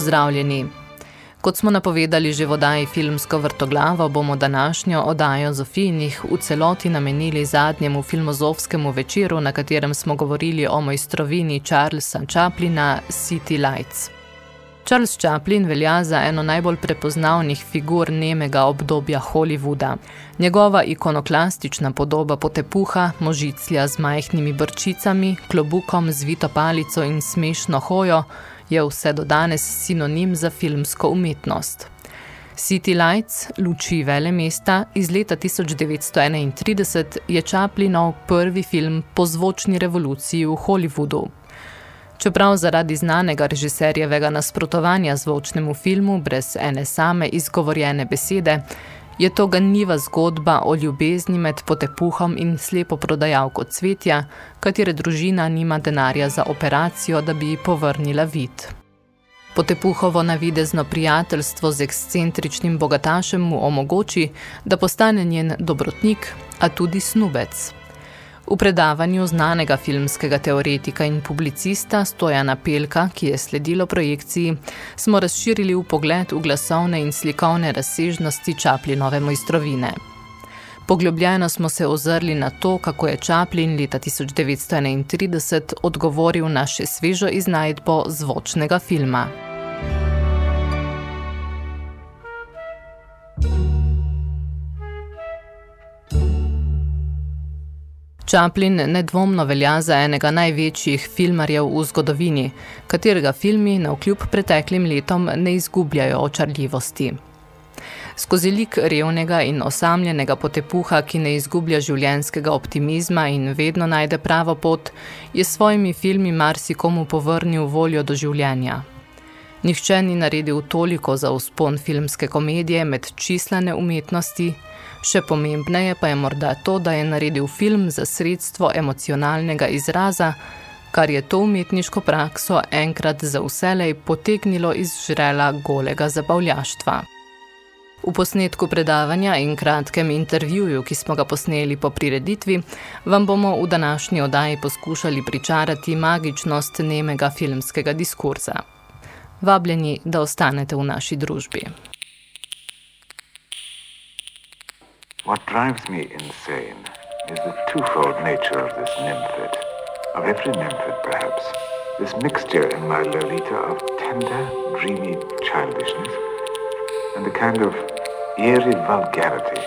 Pozdravljeni. Kot smo napovedali že v odaji Filmsko vrtoglavo, bomo današnjo odajo Zofijinih v celoti namenili zadnjemu filmozofskemu večeru, na katerem smo govorili o mojstrovini Charlesa Chaplina City Lights. Charles Chaplin velja za eno najbolj prepoznavnih figur nemega obdobja Hollywooda. Njegova ikonoklastična podoba potepuha, možiclja z majhnimi brčicami, klobukom, zvito palico in smešno hojo je vse do danes sinonim za filmsko umetnost. City Lights, luči vele mesta, iz leta 1931 je Chaplinov prvi film po zvočni revoluciji v Hollywoodu. Čeprav zaradi znanega režiserjevega nasprotovanja zvočnemu filmu brez ene same izgovorjene besede, je to ganljiva zgodba o ljubezni med potepuhom in slepo prodajalko cvetja, katere družina nima denarja za operacijo, da bi ji povrnila vid. Potepuhovo navidezno prijateljstvo z ekscentričnim bogatašem mu omogoči, da postane njen dobrotnik, a tudi snubec. V predavanju znanega filmskega teoretika in publicista Stojana Pelka, ki je sledilo projekciji, smo razširili v pogled v glasovne in slikovne razsežnosti Čaplinove mojstrovine. Poglobljeno smo se ozrli na to, kako je Čaplin leta 1931 odgovoril na še svežo iznajdbo zvočnega filma. Chaplin nedvomno velja za enega največjih filmarjev v zgodovini, katerega filmi na vkljub preteklim letom ne izgubljajo očarljivosti. Skozi lik revnega in osamljenega potepuha, ki ne izgublja življenjskega optimizma in vedno najde pravo pot, je svojimi filmi marsikomu povrnil voljo do življenja. Nihče ni naredil toliko za uspon filmske komedije med čislane umetnosti, Še pomembneje pa je morda to, da je naredil film za sredstvo emocionalnega izraza, kar je to umetniško prakso enkrat za vselej potegnilo iz žrela golega zabavljaštva. V posnetku predavanja in kratkem intervjuju, ki smo ga posneli po prireditvi, vam bomo v današnji odaji poskušali pričarati magičnost nemega filmskega diskurza. Vabljeni, da ostanete v naši družbi. What drives me insane is the twofold nature of this nymphid, of every nymphid perhaps, this mixture in my Lolita of tender, dreamy childishness and a kind of eerie vulgarity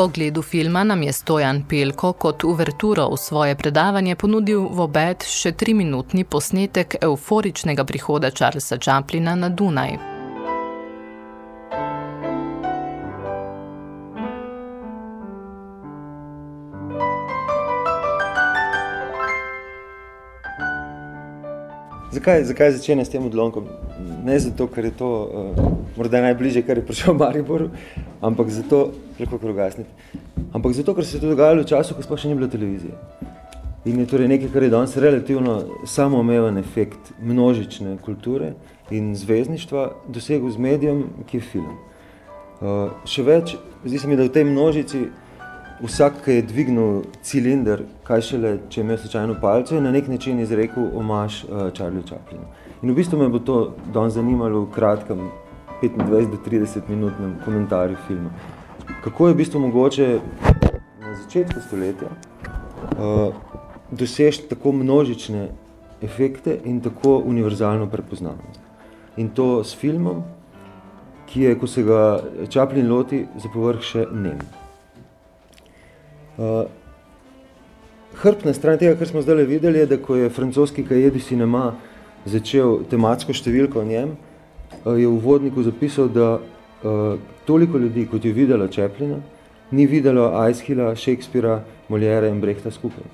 Po ogledu filma nam je Stojan Pelko kot uverturo v svoje predavanje ponudil v obed še triminutni posnetek euforičnega prihoda Charlesa Chaplina na Dunaj. Zakaj, zakaj začenjam s tem odlomkom? Ne zato, ker je to uh, morda najbližje, kar je prišel v Mariboru, ampak zato, ampak zato, ker se je to dogajalo v času, ko sploh še ni bilo televizije. In je torej nekaj, kar je danes relativno samoomeven efekt množične kulture in zvezdništva dosegel z medijem, ki je film. Uh, še več, zdi se mi, da v tej množici vsak, ki je dvignil cilinder, kaj šele, če je imel slučajno palce, je na nek način izrekel omaž uh, Charlie Chaplinu. In v bistvu me bo to danes zanimalo v kratkem 25 do 30 minutnem komentarju filma. Kako je v bistvu mogoče na začetku stoletja uh, doseči tako množične efekte in tako univerzalno prepoznavnost. In to s filmom, ki je, ko se ga Chaplin loti, za povrh še nem. Uh, hrbtna stran tega, kar smo zdaj videli, je, da ko je francoski kajedi cinema začel tematsko številko o njem, uh, je v vodniku zapisal, da uh, toliko ljudi, kot je videla Chaplina, ni videlo Eichhila, Shakespearea, Moliera in Brehta skupaj.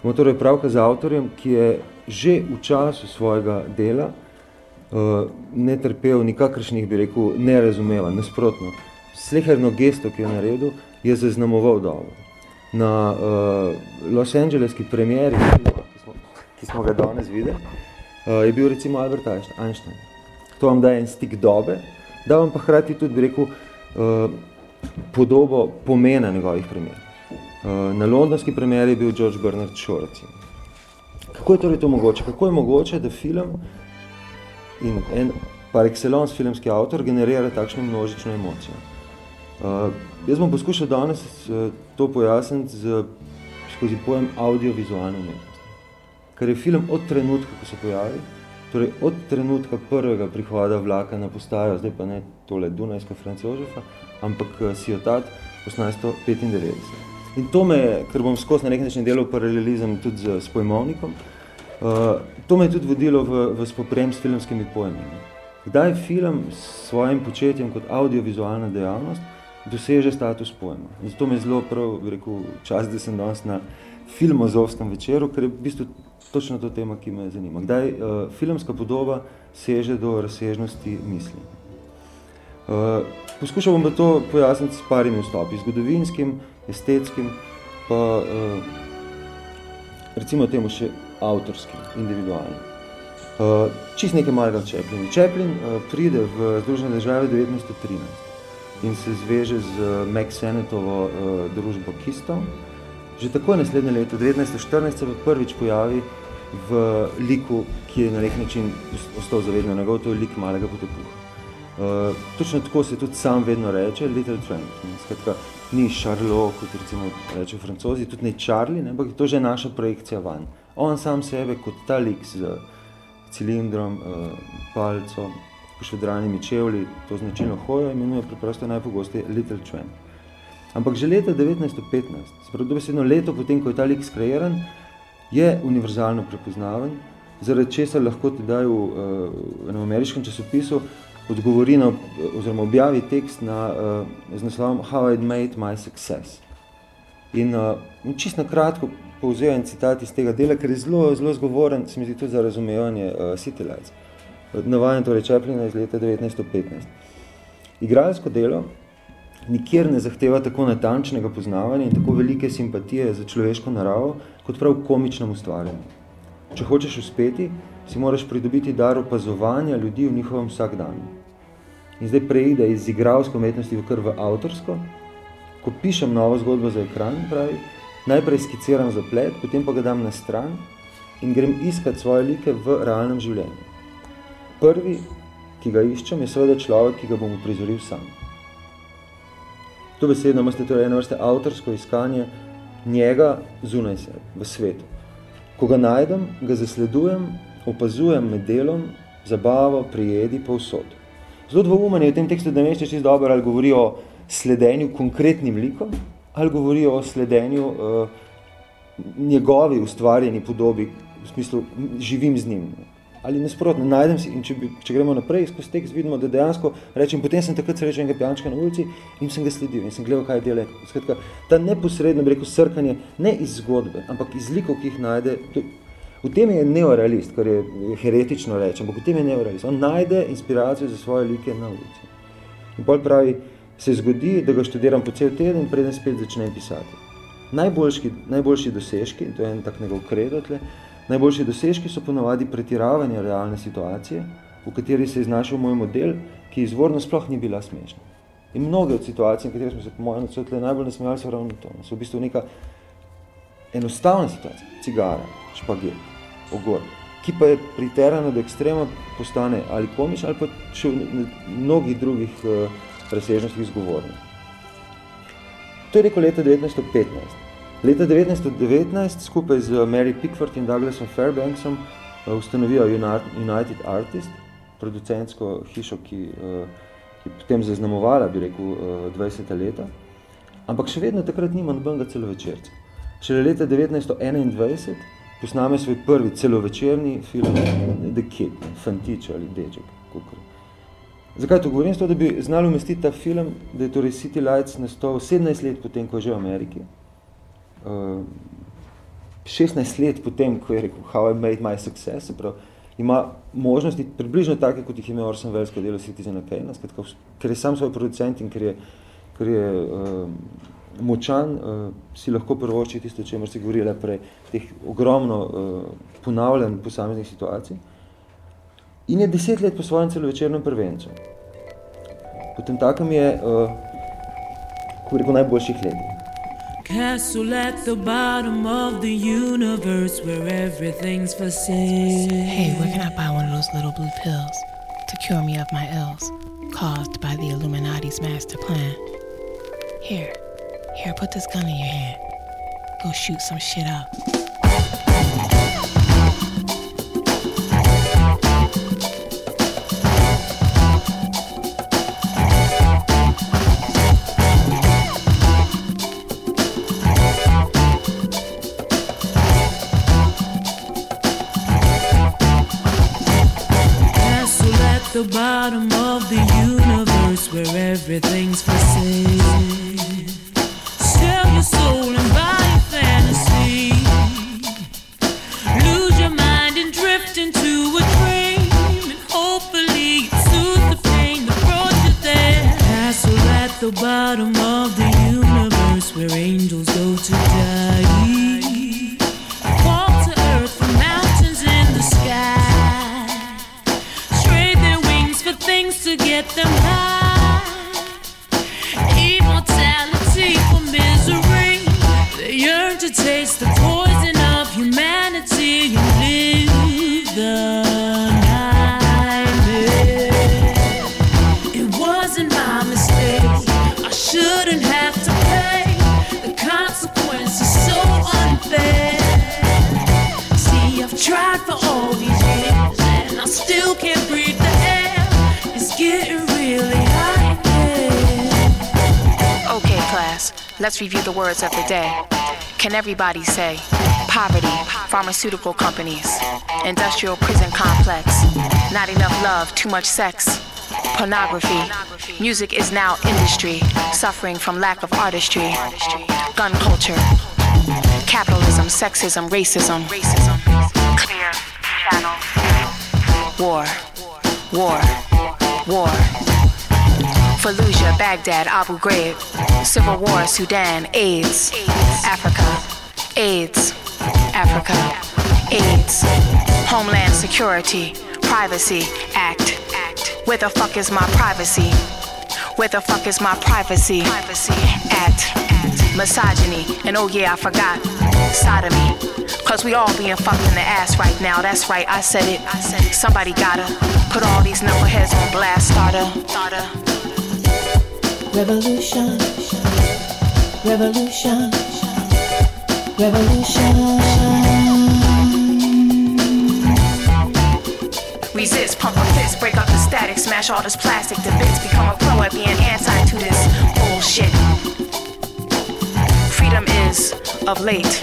Smo torej pravka z avtorjem, ki je že v času svojega dela uh, ne trpel nikakršnih, bi rekel, nerazumeva, nasprotno. Sleherno gesto, ki je naredil, je zaznamoval dobro na uh, Los Angeleski premieri, ki smo, ki smo ga danes videli, je bil recimo Albert Einstein. To vam daje en stik dobe, da vam pa hrati tudi, bi rekel, uh, podobo pomena njegovih premierov. Uh, na londonski premieri je bil George Bernard Shaw, recimo. Kako je torej to mogoče? Kako je mogoče, da film in en par excellence filmski avtor generira takšno množično emocijo? Uh, jaz bom poskušal danes uh, to pojasniti z, skozi pojem audiovizualne umetnosti. Ker je film od trenutka, ko se pojavi, torej od trenutka prvega prihoda vlaka na postajo, zdaj pa ne tole Dunajska Francožefa, ampak uh, Siotat 1895. In to me, ker bom skozi na nek način delal paralelizem tudi z, s pojmovnikom, uh, to me je tudi vodilo v, v spoprem s filmskimi pojmi. Kdaj film s svojim početjem kot audiovizualna dejavnost doseže status pojma. In zato mi je zelo prav rekel, čas, da sem danes na filmozovskem večeru, ker je v bistvu točno to tema, ki me zanima. Kdaj uh, filmska podoba seže do razsežnosti misli. Uh, poskušal bom to pojasniti s parimi vstopi, zgodovinskim, estetskim, pa uh, recimo temu še avtorskim, individualnim. Uh, čist nekaj malega Chaplin. Chaplin uh, pride v Združene države 1913 in se zveže z eh, Mac Senetovo uh, družbo Keystone. Že tako je naslednje leto, 1914, se prvič pojavi v liku, ki je na nek način ostal zavedno njegov, to je lik malega potepuha. Uh, točno tako se tudi sam vedno reče, Little Tramp. Skratka, ni Charlot, kot recimo reče francozi, tudi ne Charlie, ne, ampak to je že naša projekcija van. On sam sebe kot ta lik z cilindrom, uh, palco, pošvedranimi čevlji, to značilno hojo, imenuje preprosto najpogosteje Little Tramp. Ampak že leta 1915, spravo dobesedno leto potem, ko je ta lik skreiran, je univerzalno prepoznaven, zaradi česar lahko tedaj v, uh, enem ameriškem časopisu odgovori na, oziroma objavi tekst na, uh, z naslovom How I Made My Success. In uh, čisto na kratko povzel en citat iz tega dela, ker je zelo, zelo zgovoren, se mi zdi tudi za razumevanje uh, City Lights. Navajen torej Chaplina iz leta 1915. Igralsko delo nikjer ne zahteva tako natančnega poznavanja in tako velike simpatije za človeško naravo, kot prav komičnem ustvarjanju. Če hočeš uspeti, si moraš pridobiti dar opazovanja ljudi v njihovem vsakdanju. In zdaj preide iz igralske umetnosti v kar v avtorsko. Ko pišem novo zgodbo za ekran, pravi, najprej skiciram zaplet, potem pa ga dam na stran in grem iskat svoje like v realnem življenju. Prvi, ki ga iščem, je seveda človek, ki ga bom uprizoril sam. To besedno imate torej eno vrste avtorsko iskanje njega zunaj se, v svetu. Ko ga najdem, ga zasledujem, opazujem med delom, zabavo, prijedi, povsod. Zelo dvoumen je v tem tekstu, da ne veš, dobro, ali govori o sledenju konkretnim likom, ali govori o sledenju uh, njegovi ustvarjeni podobi, v smislu živim z njim ali nasprotno, najdem si in če, bi, če gremo naprej skozi tekst, vidimo, da dejansko rečem, potem sem takrat srečal enega pijančka na ulici in sem ga sledil in sem gledal, kaj dela. Skratka, ta neposredno, bi rekel, srkanje ne iz zgodbe, ampak iz likov, ki jih najde, to, v tem je neorealist, kar je heretično reči, ampak v tem je neorealist. On najde inspiracijo za svoje like na ulici. In pol pravi, se zgodi, da ga študiram po cel teden in preden spet začnem pisati. Najboljši, najboljši dosežki, to je en tak njegov kredo tle, Najboljši dosežki so ponovadi pretiravanje realne situacije, v kateri se je znašel moj model, ki izvorno sploh ni bila smešna. In mnoge od situacij, v kateri smo se po mojem odsvetle najbolj nasmejali, so ravno to. So v bistvu neka enostavna situacija, cigara, špaget, ogor, ki pa je priterana do ekstrema postane ali komič, ali pa še v mnogih drugih uh, razsežnostih izgovorni. To je rekel leta 1915. Leta 1919 skupaj z Mary Pickford in Douglasom Fairbanksom uh, ustanovijo United Artist, producentsko hišo, ki, uh, ki potem zaznamovala, bi rekel, uh, 20 leta. Ampak še vedno takrat nima nobenega celovečerca. Šele leta 1921 posname svoj prvi celovečerni film The Kid, Fantič ali Deček. Kukor. Zakaj to govorim? Zato, da bi znali umestiti ta film, da je torej City Lights nastal 17 let potem, ko je že v Ameriki. 16 let potem, ko je rekel How I Made My Success, prav, ima možnosti približno take, kot jih ima Orson Welles, ko delo Citizen Kane, skratka, ker je sam svoj producent in ker je, ker je uh, močan, uh, si lahko prvoči tisto, o čemer si govorila prej, teh ogromno uh, ponavljanj posameznih situacij. In je deset let po svojem celovečernem prvencu. Potem takem je, uh, ko rekel, najboljših letih. Castle at the bottom of the universe where everything's for sale. Hey, where can I buy one of those little blue pills to cure me of my ills caused by the Illuminati's master plan? Here, here, put this gun in your hand. Go shoot some shit up. Bottom of the universe where everything's for sale. Let's review the words of the day. Can everybody say poverty, pharmaceutical companies, industrial prison complex, not enough love, too much sex, pornography, music is now industry, suffering from lack of artistry, gun culture, capitalism, sexism, racism, clear channel, war, war, war. Fallujah, Baghdad, Abu Ghraib, Civil War, Sudan, AIDS, Africa, AIDS, Africa, AIDS, Homeland Security, Privacy Act. Act. Where the fuck is my privacy? Where the fuck is my privacy? Privacy at misogyny, and oh yeah, I forgot sodomy. Cause we all being fucked in the ass right now. That's right, I said it. I said it. Somebody gotta put all these knuckleheads on blast. Starter, starter. Revolution, revolution, revolution. Resist, pump a fist, break up the static, smash all this plastic to bits, become a pro at being anti to this bullshit. Freedom is, of late,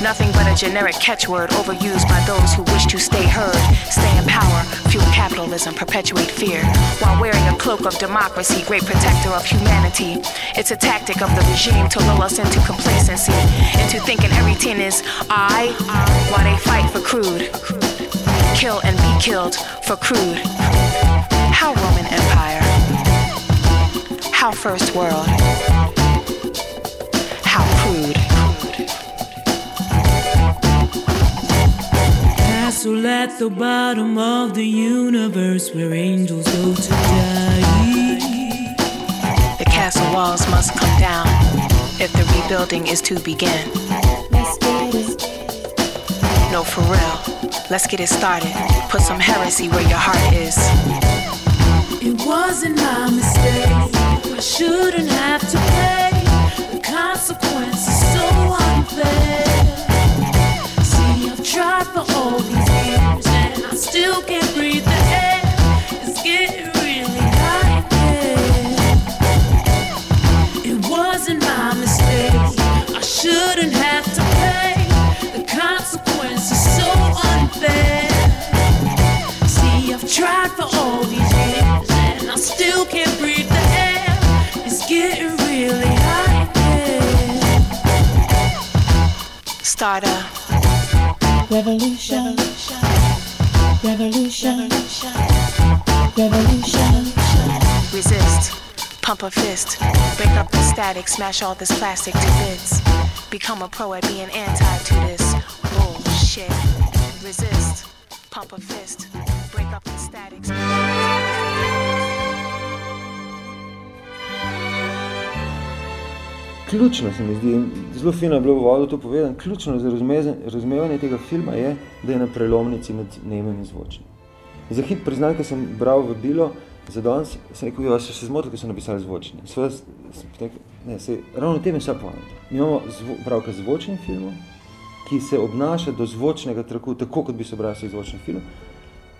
nothing but a generic catchword overused by those who wish to stay heard, stay in power, fuel capitalism, perpetuate fear, while wearing a cloak of democracy, great protector of humanity. It's a tactic of the regime to lull us into complacency, into thinking everything is I, while they fight for crude. Kill and be killed for crude. How Roman Empire? How First World? How crude? Castle at the bottom of the universe where angels go to die. The castle walls must come down if the rebuilding is to begin. No, for real. Let's get it started. Put some heresy where your heart is. It wasn't my mistake. I shouldn't have to pay. Still can't breathe Revolution, revolution, revolution. Resist. Pump a fist. Break up the static. Smash all this plastic to bits. Become a pro at being anti to this bullshit. Resist. Pump a fist. Break up the static. Ključno se mi zdi, zelo fino je bilo v vodu to povedano, ključno za razumevanje tega filma je, da je na prelomnici med nemim in zvočnim. Za hip priznam, ker sem bral v bilo, za danes sem rekel, jo, se zmotil, ker so napisali zvočni. Sveda, s- s- rekel, ne, se, ravno tem je vsa poanta. Mi imamo pravka zvočnim filmom, ki se obnaša do zvočnega traku, tako kot bi se obrazil zvočni film,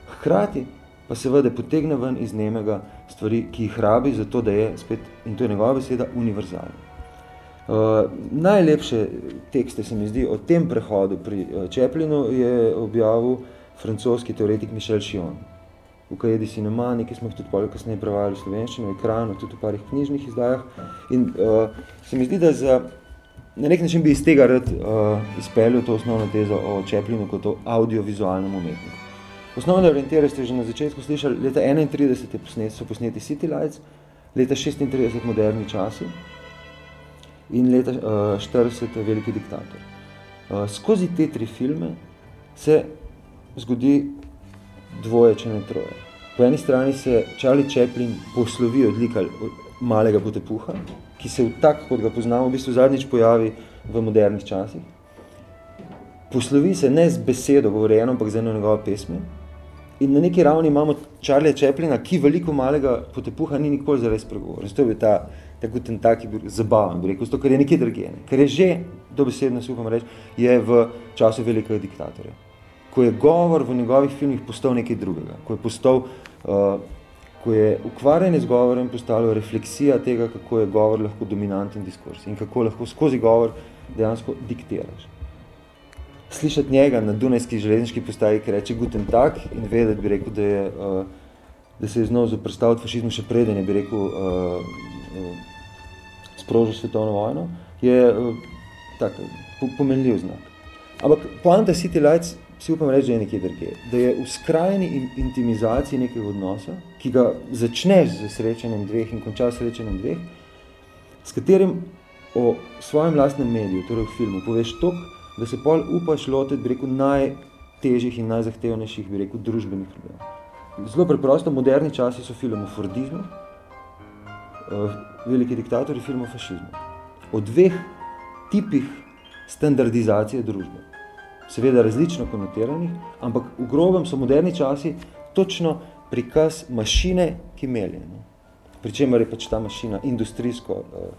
hkrati pa seveda potegne ven iz nemega stvari, ki jih rabi, zato da je spet, in to je njegova beseda, univerzalna. Uh, najlepše tekste se mi zdi o tem prehodu pri uh, Chaplinu je objavil francoski teoretik Michel Chion. V Kajedi Cinema, nekaj smo jih tudi pol kasneje prevajali v slovenščino, v ekranu, tudi v parih knjižnih izdajah. In uh, se mi zdi, da za, na nek način bi iz tega rad uh, izpeljal to osnovno tezo o Chaplinu kot o audiovizualnem umetniku. Osnovne orientere ste že na začetku slišali, leta 31 je posnet, so posneti City Lights, leta 36 moderni časi, in leta uh, 40 je Veliki diktator. Uh, skozi te tri filme se zgodi dvoje, če ne troje. Po eni strani se Charlie Chaplin poslovi od lika malega potepuha, ki se v tak, kot ga poznamo, v bistvu zadnjič pojavi v modernih časih. Poslovi se ne z besedo govorjeno, ampak z eno njegovo pesmi. In na neki ravni imamo Charlie Chaplina, ki veliko malega potepuha ni nikoli zares pregovoril. Zato je ta, tako ten taki zabaven, bi rekel, zato, ker je nekje drugje. Ne. Ker je že, dobesedno si upam reči, je v času velikega diktatorja. Ko je govor v njegovih filmih postal nekaj drugega, ko je postal, uh, ko je ukvarjanje z govorem postalo refleksija tega, kako je govor lahko dominanten diskurs in kako lahko skozi govor dejansko diktiraš slišati njega na Dunajski železniški postaji, ki reče Guten Tag in vedeti, bi rekel, da, je, uh, da se je znov zaprstaviti fašizmu še preden je, bi rekel, uh, sprožil svetovno vojno, je uh, tak, po, pomenljiv znak. Ampak poanta City Lights si upam reči, da je nekje drugje. Da je v skrajni intimizaciji nekega odnosa, ki ga začneš z srečanjem dveh in končaš s srečanjem dveh, s katerim o svojem lastnem mediju, torej v filmu, poveš toliko, da se pol upaš lotiti, bi rekel, najtežjih in najzahtevnejših, bi rekel, družbenih problemov. Zelo preprosto, moderni časi so film o Fordizmu, veliki diktatori film o fašizmu. O dveh tipih standardizacije družbe. Seveda različno konotiranih, ampak v grobem so moderni časi točno prikaz mašine, ki melje. No. Pričemer je pač ta mašina industrijsko uh,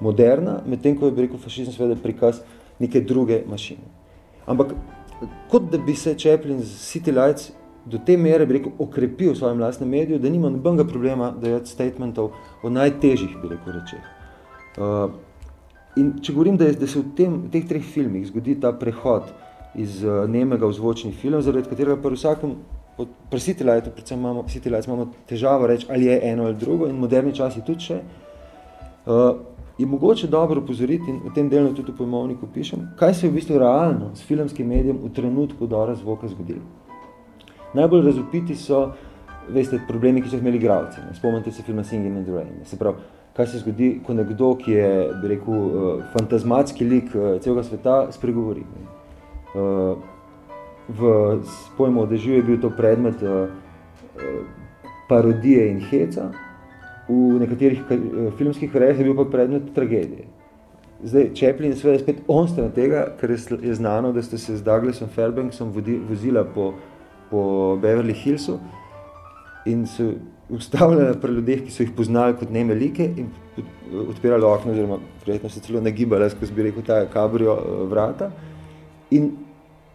moderna, medtem ko je, bi rekel, fašizem seveda prikaz neke druge mašine. Ampak kot da bi se Chaplin z City Lights do te mere, bi rekel, okrepil v svojem lastnem mediju, da nima nobenega problema dajati statementov o najtežjih, bi rekel, rečeh. Uh, in če govorim, da, je, da se v, tem, v teh treh filmih zgodi ta prehod iz uh, nemega v zvočni film, zaradi katerega pa vsakem, od, pri City Lightu, predvsem imamo, City Lights imamo težavo reči, ali je eno ali drugo, in moderni časi tudi še, uh, je mogoče dobro upozoriti, in v tem delu tudi v pojmovniku pišem, kaj se je v bistvu realno s filmskim medijem v trenutku dora zvoka zgodilo. Najbolj razupiti so, veste, problemi, ki so imeli igravci. Spomnite se filma Singing in the Rain. Se pravi, kaj se zgodi, ko nekdo, ki je, bi rekel, uh, fantazmatski lik uh, celega sveta, spregovori. Uh, v pojmu odežju je bil to predmet uh, uh, parodije in heca, v nekaterih eh, filmskih rejah je bil pa predmet tragedije. Zdaj, Chaplin seveda spet on stran tega, ker je znano, da ste se z Douglasom Fairbanksom vozila po, po Beverly Hillsu in so ustavljala pri ljudeh, ki so jih poznali kot neme like in odpirali okno, oziroma prijetno se celo nagibala, skozi bi rekel ta kabrio eh, vrata in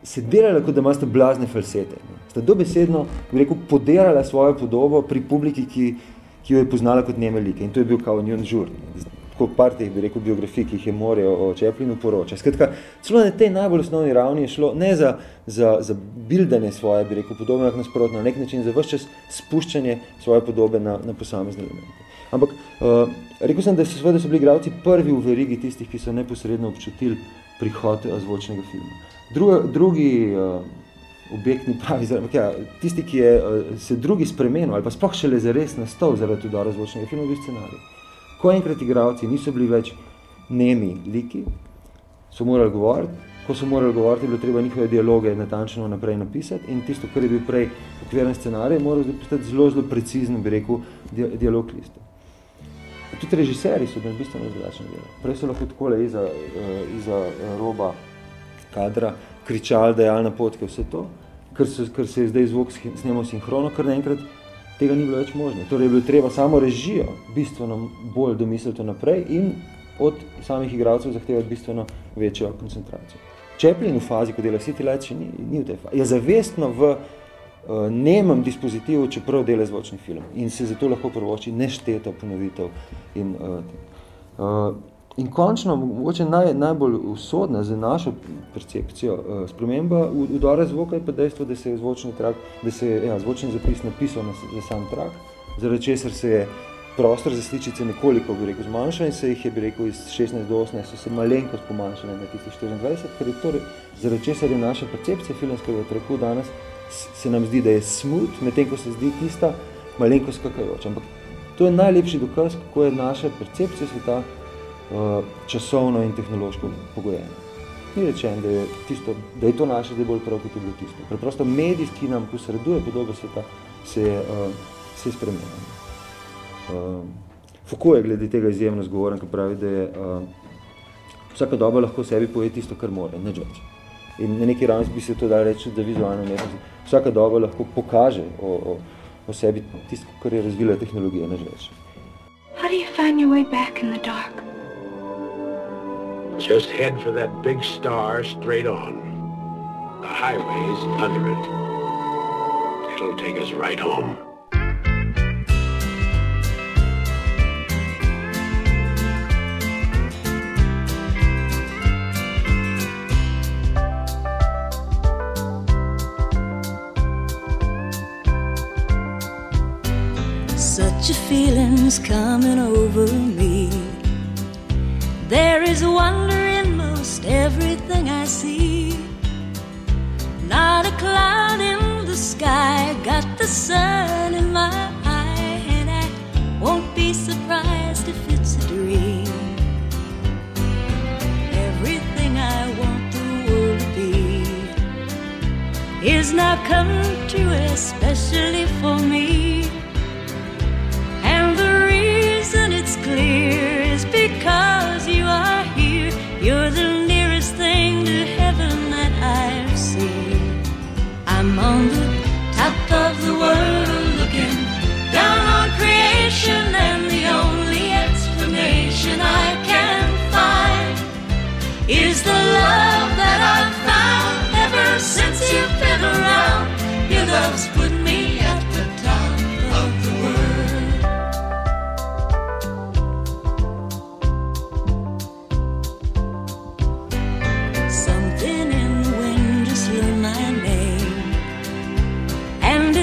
se delala, kot da imate blazne falsete. Sta dobesedno, bi rekel, poderala svojo podobo pri publiki, ki ki jo je poznala kot njeme like. In to je bil kao njun žur. Tako par teh, bi rekel, biografij, ki jih je more o Čeplinu poroča. Skratka, celo na tej najbolj osnovni ravni je šlo ne za, za, za bildanje svoje, bi rekel, podobno, jak nasprotno, na nek način za vse čas spuščanje svoje podobe na, na posamezne elemente. Ampak uh, rekel sem, da so, seveda so bili igralci prvi v verigi tistih, ki so neposredno občutili prihod zvočnega filma. Druga, drugi uh, objekt ni pravi, zaradi, ja, tisti, ki je uh, se drugi spremenil ali pa sploh šele zares nastal zaradi tudi razvočnega filma, bil scenarij. Ko enkrat igravci niso bili več nemi liki, so morali govoriti, ko so morali govoriti, je bilo treba njihove dialoge natančno naprej napisati in tisto, kar je bil prej okviren scenarij, mora postati zelo, zelo precizno, bi rekel, di dialog liste. Tudi režiserji so bili bistveno drugačni delo. Prej so lahko takole iza, uh, iza uh, roba kadra kričali, dejali napotke, vse to ker se, ker se je zdaj zvok snemal sinhrono, ker naenkrat tega ni bilo več možno. Torej je bilo treba samo režijo bistveno bolj domisliti naprej in od samih igralcev zahtevati bistveno večjo koncentracijo. Chaplin v fazi, ko dela City Lights, še ni, ni v tej fazi. Je zavestno v uh, nemem dispozitivu, čeprav dela zvočni film in se zato lahko prvoči nešteto ponovitev in uh, uh, In končno, mogoče naj, najbolj usodna za našo percepcijo uh, sprememba udora zvoka je pa dejstvo, da se je zvočni, trak, da se je ja, zvočni zapis napisal na, za sam trak, zaradi česar se je prostor za sličice nekoliko bi rekel, zmanjšal in se jih je bi rekel iz 16 do 18 so se malenko spomanjšali na tistih 24, ker je torej, zaradi česar je naša percepcija filmskega traku danes se nam zdi, da je smooth, medtem ko se zdi tista malenko skakajoča. Ampak to je najlepši dokaz, kako je naša percepcija sveta časovno in tehnološko pogojeno. Ni rečen, da je, tisto, da je to naše zdaj bolj prav, kot je bilo tisto. Preprosto medij, ki nam posreduje podobo sveta, se je, uh, se je spremenil. Uh, Foucault je glede tega izjemno zgovoren, ki pravi, da je uh, vsaka doba lahko sebi poje tisto, kar more, neč več. In na neki ravni bi se to dali reči, da vizualno umetnost vsaka doba lahko pokaže o, o, o sebi tisto, kar je razvila tehnologija, ne več. How do you find your way back in the dark? Just head for that big star straight on. The highway's under it. It'll take us right home. Such a feeling's coming over me. There is wonder in most everything I see. Not a cloud in the sky, got the sun in my eye, and I won't be surprised if it's a dream. Everything I want the world to be is now come true, especially for me. And the reason it's clear world looking down on creation, and the only explanation I can find is the love that I've found ever since you've been around. Your love's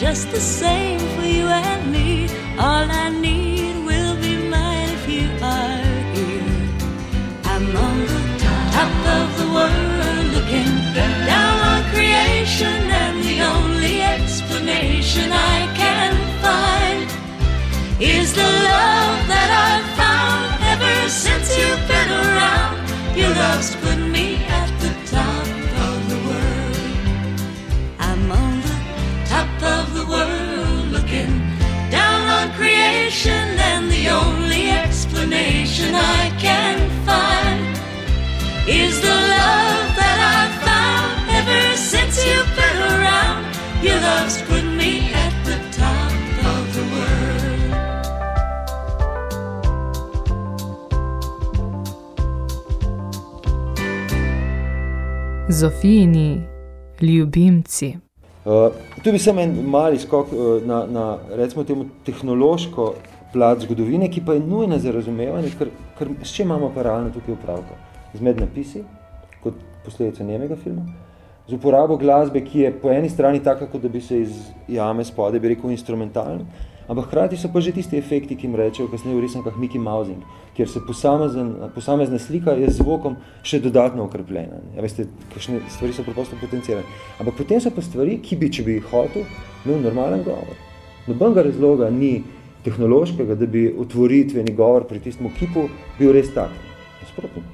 just the same for you and me. All I need will be mine if you are here. I'm on the top of the world looking down on creation, and the only explanation I can find is the love that I've found ever since you've been around. Your love's creation, and the only explanation I can find is the love that I've found ever since you've been around. Your love's put me at the top of the world. Zofijini ljubimci. Uh, tu bi samo en mali skok uh, na, na, recimo temu, tehnološko plat zgodovine, ki pa je nujna za razumevanje, ker, ker s čem imamo pa realno tukaj upravka? Z mednapisi, kot posledica njemega filma, z uporabo glasbe, ki je po eni strani taka, kot da bi se iz jame spode, bi rekel, instrumentalno, ampak hkrati so pa že tisti efekti, ki jim rečejo kasneje v resnikah Mickey Mousing, kjer se posamezna slika je z zvokom še dodatno okrepljena. Ja, veste, kakšne stvari so preprosto potencirane. Ampak potem so pa stvari, ki bi, če bi jih hotel, imel normalen govor. Nobenega razloga ni tehnološkega, da bi otvoritveni govor pri tistem kipu bil res tak. Nasprotno,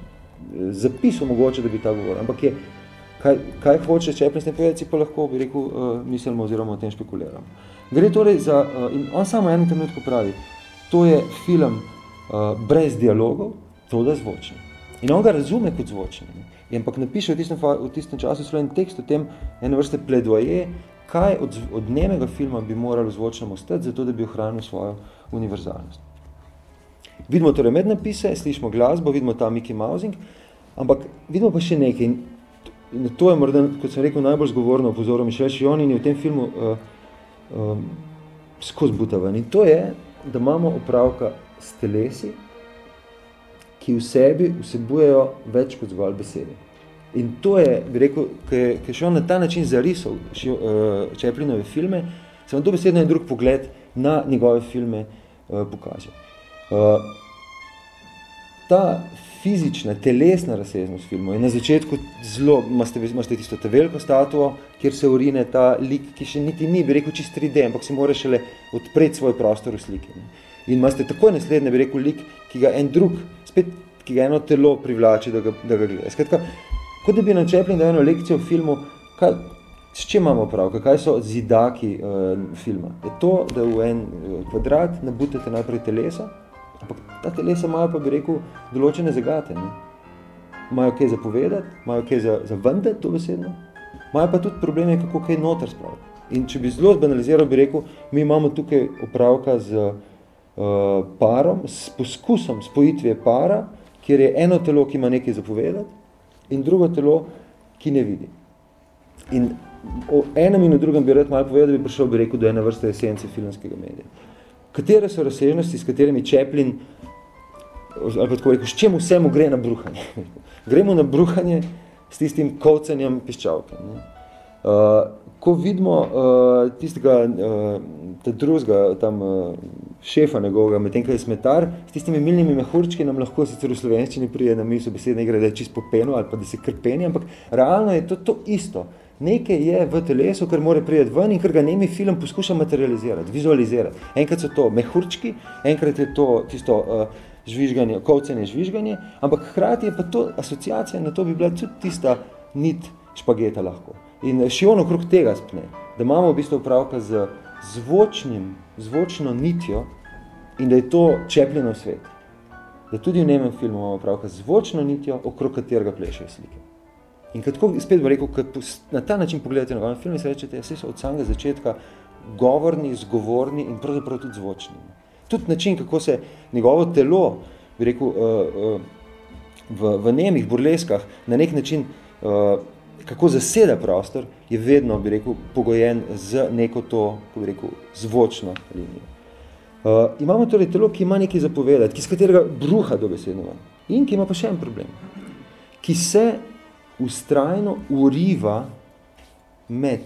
zapis omogoča, da bi ta govor, ampak je, kaj, kaj hoče Chaplin s tem povedati, pa lahko bi rekel, uh, mislimo oziroma o tem špekuliramo. Gre torej za, uh, in on samo enem trenutku pravi, to je film uh, brez dialogov, to da zvočni. In on ga razume kot zvočni. Ne? In ampak napiše v tistem, v tistem času svoj tekst o tem, ene vrste pledoje, kaj od, od nemega filma bi moralo zvočno ostati, zato da bi ohranil svojo univerzalnost. Vidimo torej mednapise, slišimo glasbo, vidimo ta Mickey Mousing, ampak vidimo pa še nekaj. In to je morda, kot sem rekel, najbolj zgovorno opozoril Mišel Šion in je v tem filmu uh, um, skozi butavan. In to je, da imamo opravka s telesi, ki v sebi vsebujejo več kot zgolj besede. In to je, bi rekel, ki je, ki je še on na ta način zarisal še, uh, Čeplinove filme, se vam dobesedno en drug pogled na njegove filme uh, pokaže. Uh, ta fizična, telesna razsežnost filmov je na začetku zelo, imate, imate tisto ta veliko statuo, kjer se urine ta lik, ki še niti ni, bi rekel, čist 3D, ampak si mora šele odpreti svoj prostor v sliki. Ne. In imate takoj naslednje, bi rekel, lik, ki ga en drug, spet, ki ga eno telo privlači, da ga, da ga gleda. Skratka, kot da bi nam Chaplin dal eno lekcijo v filmu, kaj, s čem imamo prav, kaj so zidaki uh, filma. Je to, da v en uh, kvadrat nabutate najprej telesa, ampak ta telesa imajo pa, bi rekel, določene zagate. Ne? Imajo kaj zapovedati, imajo kaj za, za vendeti to besedno, imajo pa tudi probleme, kako kaj noter spraviti. In če bi zelo zbanaliziral, bi rekel, mi imamo tukaj opravka z uh, parom, s poskusom spojitve para, kjer je eno telo, ki ima nekaj zapovedati, in drugo telo, ki ne vidi. In o enem in o drugem bi rad malo povedal, da bi prišel, bi rekel, do ene vrste esence filmskega medija. Katere so razsežnosti, s katerimi Chaplin, ali pa tako rekel, s čem vsemu gre na bruhanje? Gremo na bruhanje s tistim kovcanjem piščavke. Ne? Uh, ko vidimo uh, tistega, uh, drugega, tam uh, šefa njegovega, medtem kaj je smetar, s tistimi milnimi mehurčki nam lahko sicer v slovenščini prije na misel besedne igre, da je čist po penu ali pa da se krpeni, ampak realno je to, to isto. Nekaj je v telesu, kar mora prijeti ven in kar ga nemi film poskuša materializirati, vizualizirati. Enkrat so to mehurčki, enkrat je to tisto uh, žvižganje, kovcenje žvižganje, ampak hkrati je pa to asociacija, na to bi bila tudi tista nit špageta lahko. In še on okrog tega spne, da imamo v bistvu upravka z zvočnim, zvočno nitjo in da je to čepljeno svet. Da tudi v nemem filmu imamo upravka z zvočno nitjo, okrog katerega plešejo slike. In tako spet bo rekel, na ta način pogledate na film in se rečete, so od samega začetka govorni, zgovorni in pravzaprav tudi zvočni. Tudi način, kako se njegovo telo, bi rekel, uh, uh, v, v nemih burleskah na nek način, uh, kako zaseda prostor, je vedno, bi rekel, pogojen z neko to, bi rekel, zvočno linijo. Uh, imamo torej telo, ki ima nekaj zapovedati, ki z katerega bruha do besedno in ki ima pa še en problem, ki se ustrajno uriva med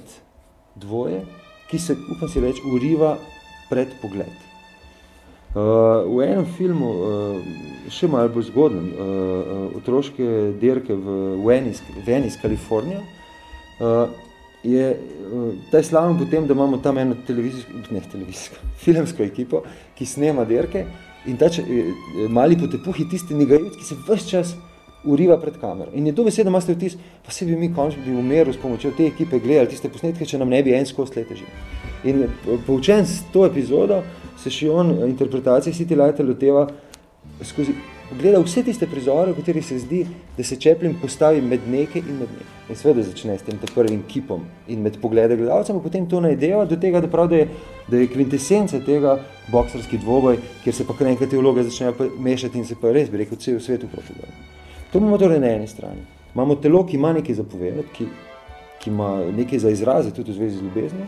dvoje, ki se, upam si reči, uriva pred pogled. Uh, v enem filmu, uh, še malo bolj zgodnem, uh, uh, otroške dirke v Venice, Kalifornija, uh, je uh, ta slaven potem, da imamo tam eno televizijsko, ne televizijsko, filmsko ekipo, ki snema dirke in ta če, mali potepuhi tisti negajuc, ki se vse čas uriva pred kamero. In je to besedo, imate vtis, pa se bi mi končno bi umeril s pomočjo te ekipe gledali tiste posnetke, če nam ne bi en skost leta živ. In poučen s to epizodo, se še on interpretacije City Lighter loteva skozi, gleda vse tiste prizore, v katerih se zdi, da se Chaplin postavi med nekaj in med nekaj. In seveda začne s tem prvim kipom in med poglede gledalcem, potem to najdeva do tega, da prav, da je, da je kvintesence tega boksarski dvoboj, kjer se pa kar enkrat te vloge začnejo mešati in se pa res, bi rekel, cel svet uproti. To imamo torej na eni strani. Imamo telo, ki ima nekaj za povedati, ki, ki ima nekaj za izraze, tudi v zvezi z ljubeznijo,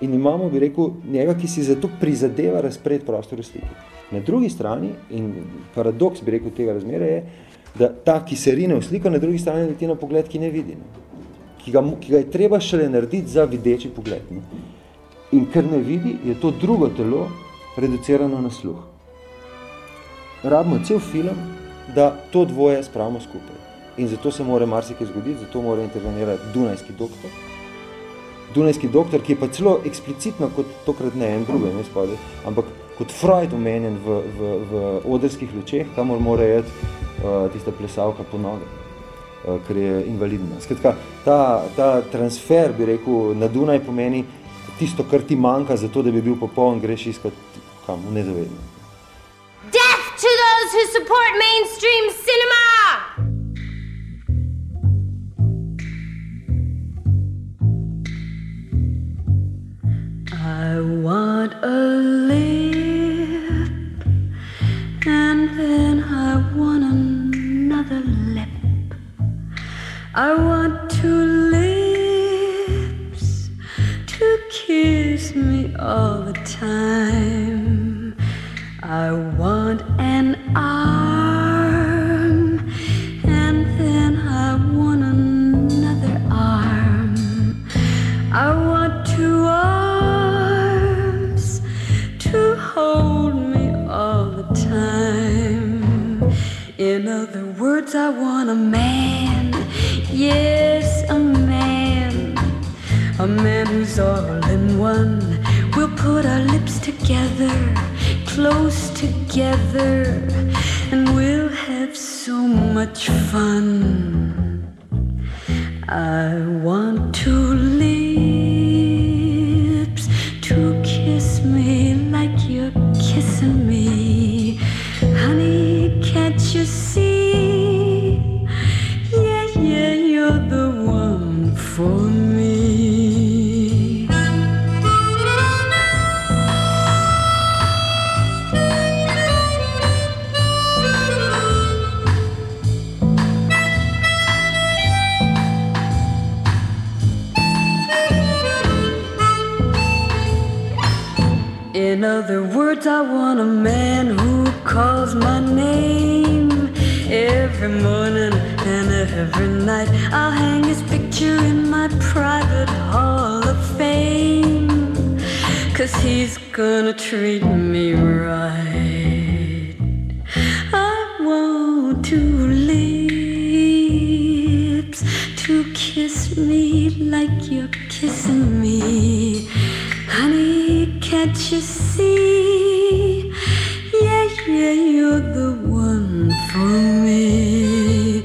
in imamo, bi rekel, njega, ki si zato prizadeva razpred prostor v sliki. Na drugi strani, in paradoks, bi rekel, tega razmere je, da ta, ki se rine v sliko, na drugi strani leti na pogled, ki ne vidi. Ne? Ki, ga, ki ga je treba šele narediti za videči pogled. Ne? In ker ne vidi, je to drugo telo reducirano na sluh. Rabimo cel film, da to dvoje spravimo skupaj. In zato se mora marsikaj zgoditi, zato mora intervenirati Dunajski doktor. Dunajski doktor, ki je pa celo eksplicitno, kot tokrat ne en drugem, ne spade, ampak kot Freud omenjen v, v, v odrskih lučeh, kamor mora jeti uh, tista plesavka po noge, uh, ker je invalidna. Skratka, ta, ta transfer, bi rekel, na Dunaj pomeni tisto, kar ti manjka, zato da bi bil popoln, greš iskati kam, nezavedno. To those who support mainstream cinema! I want a lip, and then I want another lip. I want two lips to kiss me all the time. I want an arm, and then I want another arm. I want two arms to hold me all the time. In other words, I want a man. Yes, a man. A man who's all in one. We'll put our lips together, close together, and we'll have so much fun. I you see? Yeah, yeah, you're the one for me.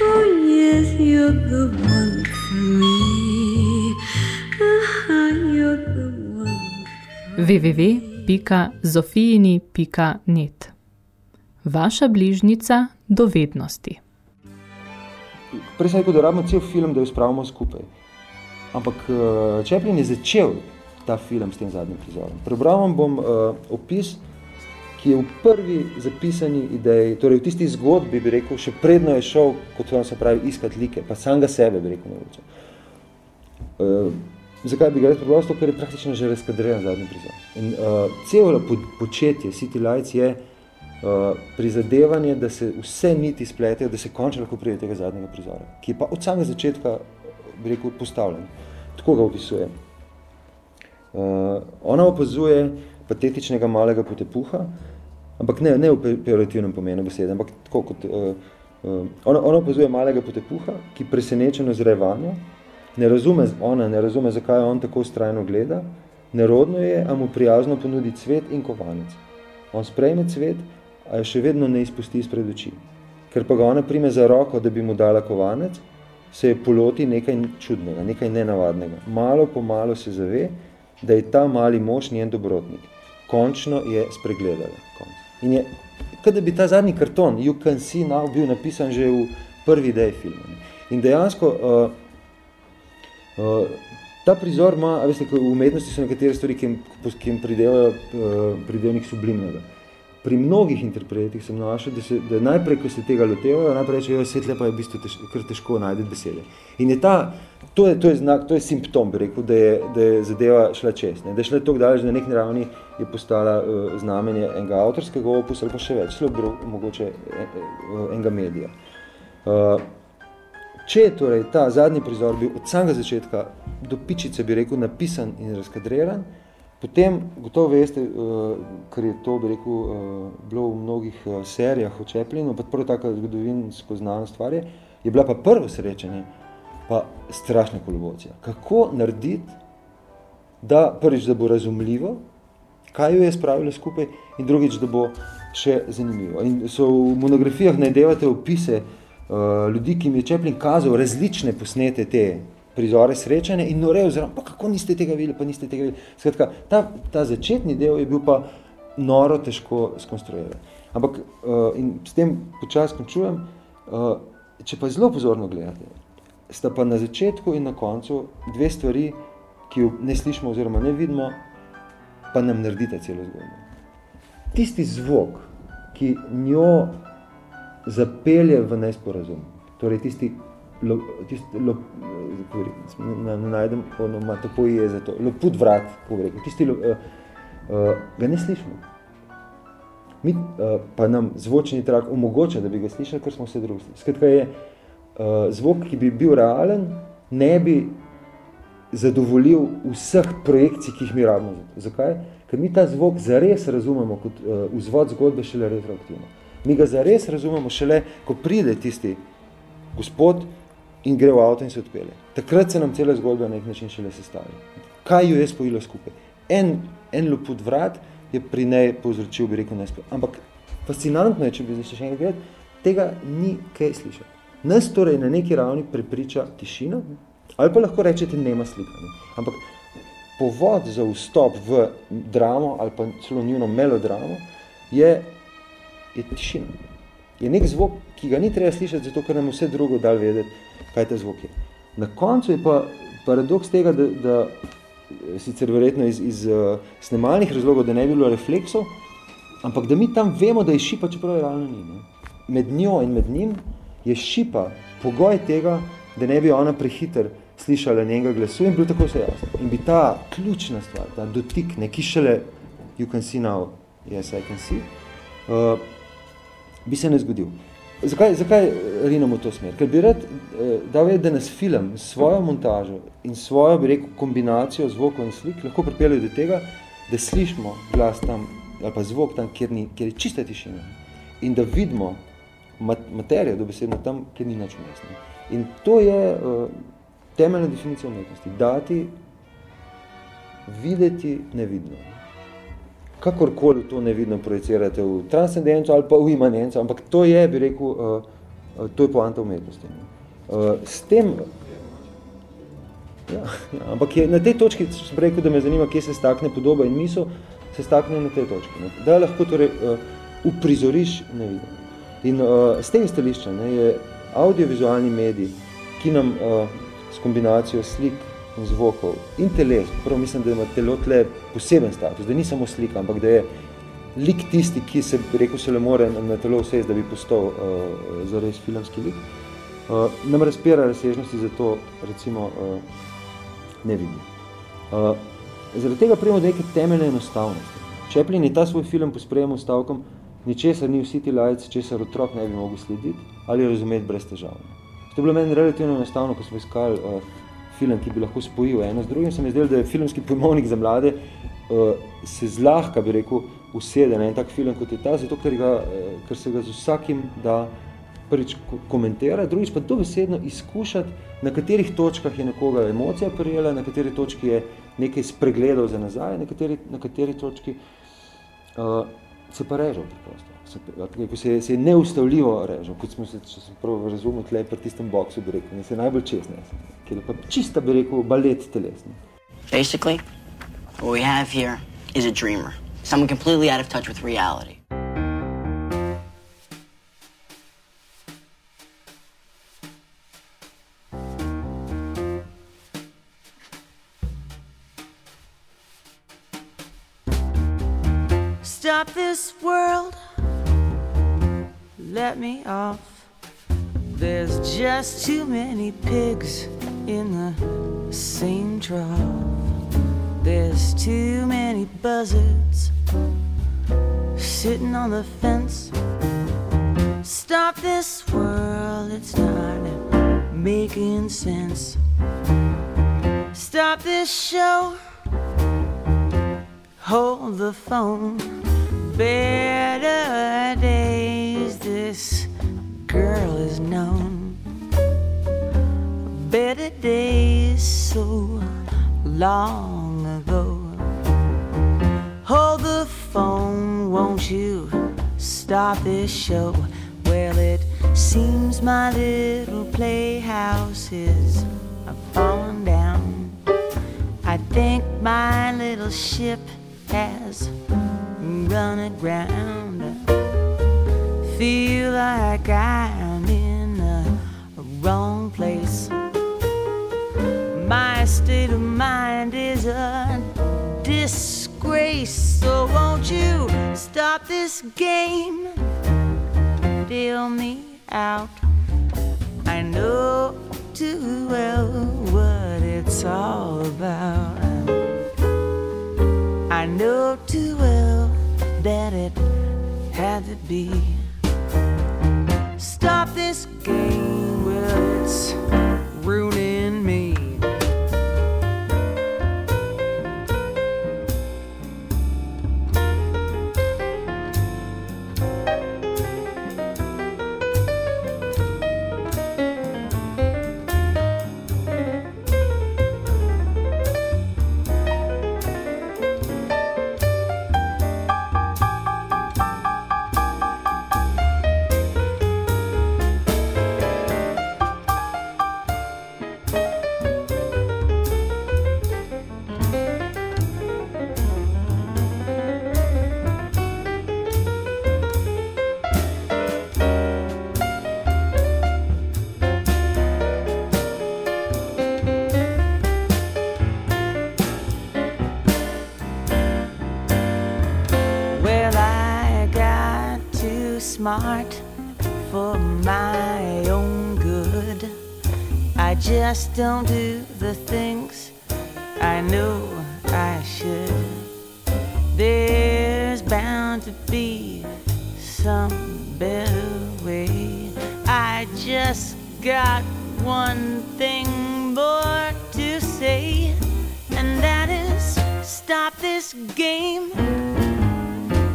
Oh, yes, you're the one for me. Uh-huh, you're the one. www.zofijini.net Vaša bližnica do vednosti. Prej sem rekel, da rabimo cel film, da jo spravimo skupaj. Ampak uh, Chaplin je začel ta film s tem zadnjim prizorom. Prebral vam bom uh, opis, ki je v prvi zapisani ideji, torej v tisti zgodbi, bi rekel, še predno je šel, kot vam se pravi, iskat like, pa samega sebe, bi rekel, mogoče. Uh, zakaj bi ga res prebral? Zato, ker je praktično že razkadreran zadnji prizor. In uh, celo po, početje City Lights je uh, prizadevanje, da se vse niti spletejo, da se končno lahko pride tega zadnjega prizora, ki je pa od samega začetka, bi rekel, postavljen. Tako ga opisuje. Uh, ona opazuje patetičnega malega potepuha, ampak ne, ne v pe- pejorativnem pomenu besede, ampak tako kot... Uh, uh, ona, ona opazuje malega potepuha, ki presenečeno zre vanjo, ne razume, ona ne razume, zakaj on tako ustrajno gleda, nerodno je, a mu prijazno ponudi cvet in kovanec. On sprejme cvet, a jo še vedno ne izpusti izpred oči. Ker pa ga ona prime za roko, da bi mu dala kovanec, se je poloti nekaj čudnega, nekaj nenavadnega. Malo po malo se zave, da je ta mali mož njen dobrotnik. Končno je spregledala. In je, kot da bi ta zadnji karton, You Can See Now, bil napisan že v prvi ideji filma. In dejansko uh, uh, ta prizor ima, veste, v umetnosti so nekatere stvari, ki jim, ki jim pridevajo uh, pridevnik sublimnega. Pri mnogih interpretih sem našel, da, se, da najprej, ko se tega lotevajo, najprej rečejo, svetle pa je v bistvu tež, kar težko najti besede. In je ta, to je, to je znak, to je simptom, bi rekel, da je, da je zadeva šla čez. Ne? Da je šla tako daleč, da na neki ravni je postala uh, znamenje enega avtorskega opusa ali pa še več, celo bro, mogoče eh, uh, enega medija. Uh, če je torej ta zadnji prizor bil od samega začetka do pičice, bi rekel, napisan in razkadreran, Potem gotovo veste, uh, ker je to, bi rekel, uh, bilo v mnogih uh, serijah o Chaplinu, pa prvo taka zgodovinsko znana stvar je, je bila pa prvo srečanje, pa strašna kolobocija. Kako narediti, da prvič, da bo razumljivo, kaj jo je spravilo skupaj, in drugič, da bo še zanimivo. In so v monografijah najdevate opise uh, ljudi, ki mi je Chaplin kazal različne posnete te prizore srečanja in norel zraven, pa kako niste tega videli, pa niste tega videli. Skratka, ta, ta začetni del je bil pa noro težko skonstruirati. Ampak, uh, in s tem počas končujem, uh, če pa zelo pozorno gledate, sta pa na začetku in na koncu dve stvari, ki jo ne slišimo oziroma ne vidimo, pa nam naredita celo zgodbo. Tisti zvok, ki njo zapelje v nesporazum, torej tisti lo, tisti, lo, kako rekel, ne, ne najdem onomatopoije za to, loput vrat, kako rekel, tisti, lo, uh, uh, ga ne slišimo. Mi, uh, pa nam zvočni trak omogoča, da bi ga slišali, ker smo vse drugi slišali. Skratka je, uh, zvok, ki bi bil realen, ne bi zadovoljil vseh projekcij, ki jih mi rabimo. Zakaj? Ker mi ta zvok zares razumemo kot uh, vzvod zgodbe šele retroaktivno. Mi ga zares razumemo šele, ko pride tisti gospod in gre v avto in se odpele. Takrat se nam cela zgodba na nek način šele sestavi. Kaj jo je spojilo skupaj? En, en loput vrat je pri nej povzročil, bi rekel, nespoj. Ampak fascinantno je, če bi zdaj še enkrat gledati, tega ni kaj slišati. Nas torej na neki ravni prepriča tišina, ali pa lahko rečete nema slika. Ne? Ampak povod za vstop v dramo ali pa celo njuno melodramo je, je tišina. Je nek zvok, ki ga ni treba slišati, zato ker nam vse drugo dal vedeti, kaj ta zvok je. Na koncu je pa paradoks tega, da, da sicer verjetno iz, iz uh, snemalnih razlogov, da ne bi bilo refleksov, ampak da mi tam vemo, da je šipa, čeprav je realno ni. Ne? Med njo in med njim je šipa pogoj tega, da ne bi ona prehiter slišala njenega glasu in bil tako vse jasno. In bi ta ključna stvar, ta dotik, ne, ki šele you can see now, yes, I can see, uh, bi se ne zgodil. Zakaj, zakaj rinemo v to smer? Ker bi rad eh, dal vedeti, da nas film s svojo montažo in svojo, bi rekel, kombinacijo zvokov in slik lahko pripeljajo do tega, da slišimo glas tam ali pa zvok tam, kjer, ni, kjer je čista tišina in da vidimo mat, materijo dobesedno tam, kjer ni nič umestno. In to je uh, temeljna definicija umetnosti. Dati, videti nevidno kakorkoli to nevidno projecirate v transcendenco ali pa v imanenco, ampak to je, bi rekel, uh, uh, to je poanta umetnosti. Uh, s tem, ja, ja, ampak je, na tej točki sem rekel, da me zanima, kje se stakne podoba in misel, se stakne na tej točki. Ne? Da lahko torej uh, uprizoriš nevidno. In uh, z tega stališča ne, je audiovizualni medij, ki nam uh, s kombinacijo slik, zvokov in teles. Prvo mislim, da ima telo tle poseben status, da ni samo slika, ampak da je lik tisti, ki se, rekel se le more na telo vse, da bi postal uh, zares filmski lik. Uh, nam razpira razsežnosti za to, recimo, uh, ne vidim. Uh, zaradi tega prijemo neke temeljne enostavnosti. Čeplin je ta svoj film po sprejemu stavkom ničesar ni vsi ti lajci, česar otrok ne bi mogel slediti ali razumeti brez težav. To je bilo meni relativno enostavno, ko smo iskali uh, film, ki bi lahko spojil eno z drugim, se mi zdelo, da je filmski pojmovnik za mlade uh, se zlahka, bi rekel, usede na en tak film, kot je ta, zato ker, ga, uh, ker se ga z vsakim da prvič komentira, drugič pa dobesedno izkušati, na katerih točkah je nekoga emocija prijela, na kateri točki je nekaj spregledal za nazaj, na kateri, na kateri točki uh, se pa režal preprosto se, ko se, se je neustavljivo režal, kot smo se, če se prav razumel, tle pri tistem boksu, bi rekel, se je najbolj čestne, ker je pa čista, bi rekel, balet telesni. Basically, what we have here is a dreamer, someone completely out of touch with reality. Stop this world let me off. There's just too many pigs in the same trough. There's too many buzzards sitting on the fence. Stop this world, it's not making sense. Stop this show, hold the phone. Better is known. Better days so long ago. Hold the phone, won't you stop this show? Well, it seems my little playhouse is falling down. I think my little ship has run aground. Feel like the wrong place. My state of mind is a disgrace. So won't you stop this game? Deal me out. I know too well what it's all about. I know too well that it had to be. Stop this game, well, it's ruining me. Smart for my own good. I just don't do the things I know I should. There's bound to be some better way. I just got one thing more to say, and that is stop this game.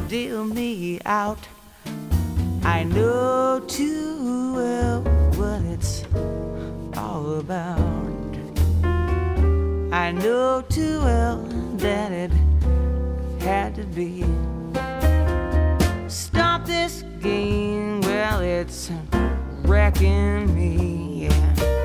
Deal me out. I know too well what it's all about. I know too well that it had to be. Stop this game, well, it's wrecking me, yeah.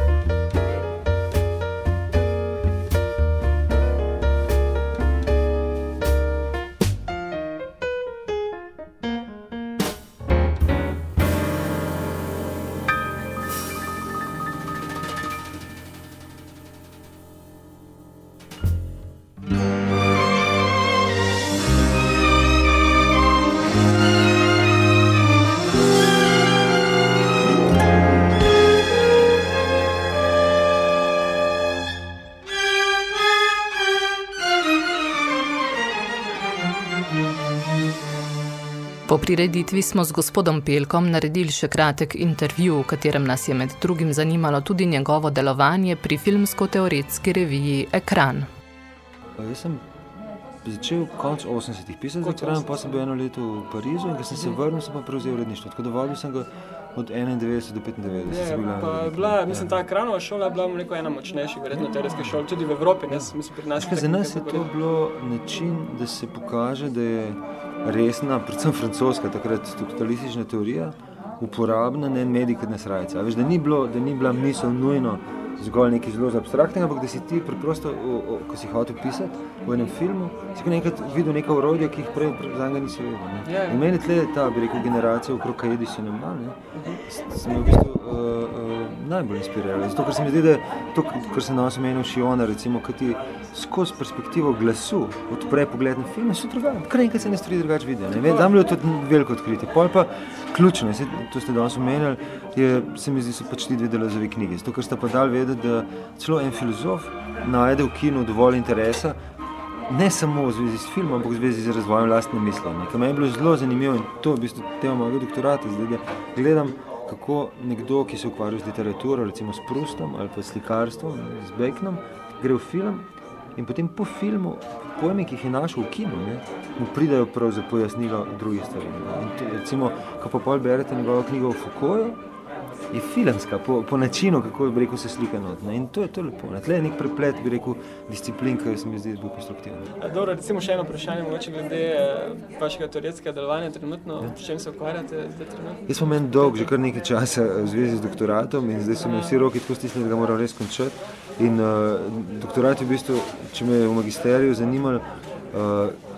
Po prireditvi smo z gospodom Pelkom naredili še kratek intervju, v katerem nas je med drugim zanimalo tudi njegovo delovanje pri filmsko-teoretski reviji Ekran. Jaz sem začel konc 80-ih pisati za ekran, pa sem bil eno leto v Parizu in ko sem se vrnil, sem pa prevzel uredništvo. Tako da vodil sem ga od 91 do 95. Je, sem bil glavni pa urednik. bila, mislim, ta ekranova šola je bila neko ena močnejših, verjetno teoretskih šol, tudi v Evropi, ne, mislim, pri nas. Veš kaj, Za nas je to bilo način, da se pokaže, da je resna, predvsem francoska, takrat totalistična teorija, uporabna, ne medij kot nasrajca. A Veš, da ni, bilo, da ni bila misel nujno zgolj nekaj zelo abstraktnega, ampak da si ti preprosto, o, o, ko si hotel pisati v enem filmu, si kot enkrat videl neka orodja, ki jih prej za njega nisi vedel. Ne? Ja. In meni tle ta, bi rekel, generacija okrog Kajedi Sinema, ne, s- se me v bistvu uh, najbolj inspirirala. Zato, ker se mi zdi, da je to, kar se nas omenil Šiona, recimo, ki ti skozi perspektivo glasu odpre pogled na film, so drugače. Kar enkrat se ne stvari drugače vidijo. Ne? Tam je bilo to veliko odkritje. Pol pa ključno, saj to ste danes omenjali, je, se mi zdi, so pač ti dve delazovi knjigi. Zato, ker sta pa dal vedeti, da celo en filozof najde v kinu dovolj interesa, ne samo v zvezi s filmom, ampak v zvezi z razvojem lastne misli. Kar Meni je bilo zelo zanimivo in to je v bistvu tema mojega doktorata, zdaj, da gledam, kako nekdo, ki se ukvarja z literaturo, recimo s Prustom ali pa slikarstvom, ne, z Becknom, gre v film in potem po filmu pojmi, ki jih je našel v kinu, ne, mu pridajo prav za pojasnilo drugih stvari. ne. In to, recimo, ko pa pol berete njegovo knjigo o Foucaultu, je filmska, po, po načinu, kako bi rekel, se slika not. Ne? In to je to lepo. Ne? Tle je nek preplet, bi rekel, disciplin, ki se mi zdi bolj konstruktiven. Dobro, recimo še eno vprašanje, mogoče glede eh, vašega teoretskega delovanja trenutno, s čim se ukvarjate zdaj trenutno? Jaz sem en dolg, že kar nekaj časa v zvezi z doktoratom in zdaj so mi vsi roki tako stisnili, da ga moram res končati. In uh, doktorat je v bistvu, če me je v magisteriju zanimalo, uh,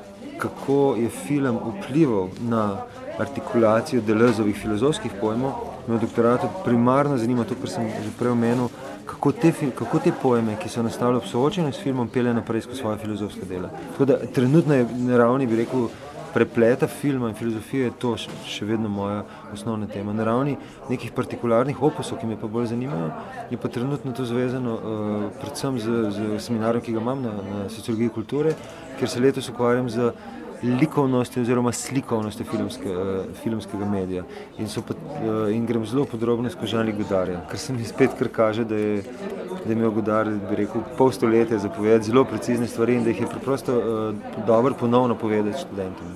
kako je film vplival na artikulacijo Delezovih filozofskih pojmov, me v doktoratu primarno zanima to, kar sem že prej omenil, kako te, kako te pojme, ki so nastali ob soočenju s filmom, pelje naprej skozi svoje filozofske dela. Tako da trenutno je na ravni, bi rekel, prepleta filma in filozofije je to še vedno moja osnovna tema. Na ravni nekih partikularnih opusov, ki me pa bolj zanimajo, je pa trenutno to zvezano uh, predvsem z, z seminarjem, ki ga imam na, na sociologiji kulture, kjer se letos ukvarjam z likovnostjo oziroma slikovnostjo filmske, uh, filmskega medija. In, so pa, uh, in grem zelo podrobno skozi žanri Godarja, ker se mi spet kar kaže, da je, da je imel Godar, bi rekel, pol stoletja zapovedati zelo precizne stvari in da jih je preprosto uh, dobro ponovno povedati študentom.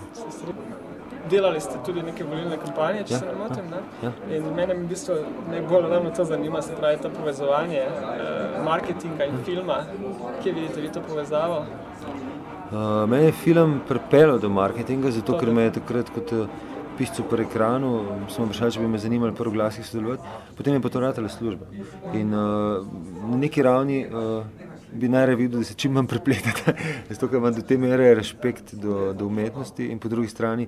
Delali ste tudi neke volilne kampanje, če Ja, se ne motim. Ne? ja. In mene v bistvu najbolj ravno to zanima, se pravi to povezovanje eh, marketinga in filma. Kje vidite vi to povezavo? Uh, mene je film pripeljal do marketinga, zato ker me je takrat kot uh, piscu po ekranu, sem vprašal, če bi me zanimalo prvo glasih sodelovati, potem je pa to ratala služba. In uh, na neki ravni uh, bi najraje videl, da se čim manj prepletate, zato ker imam do te mere respekt do, do umetnosti in po drugi strani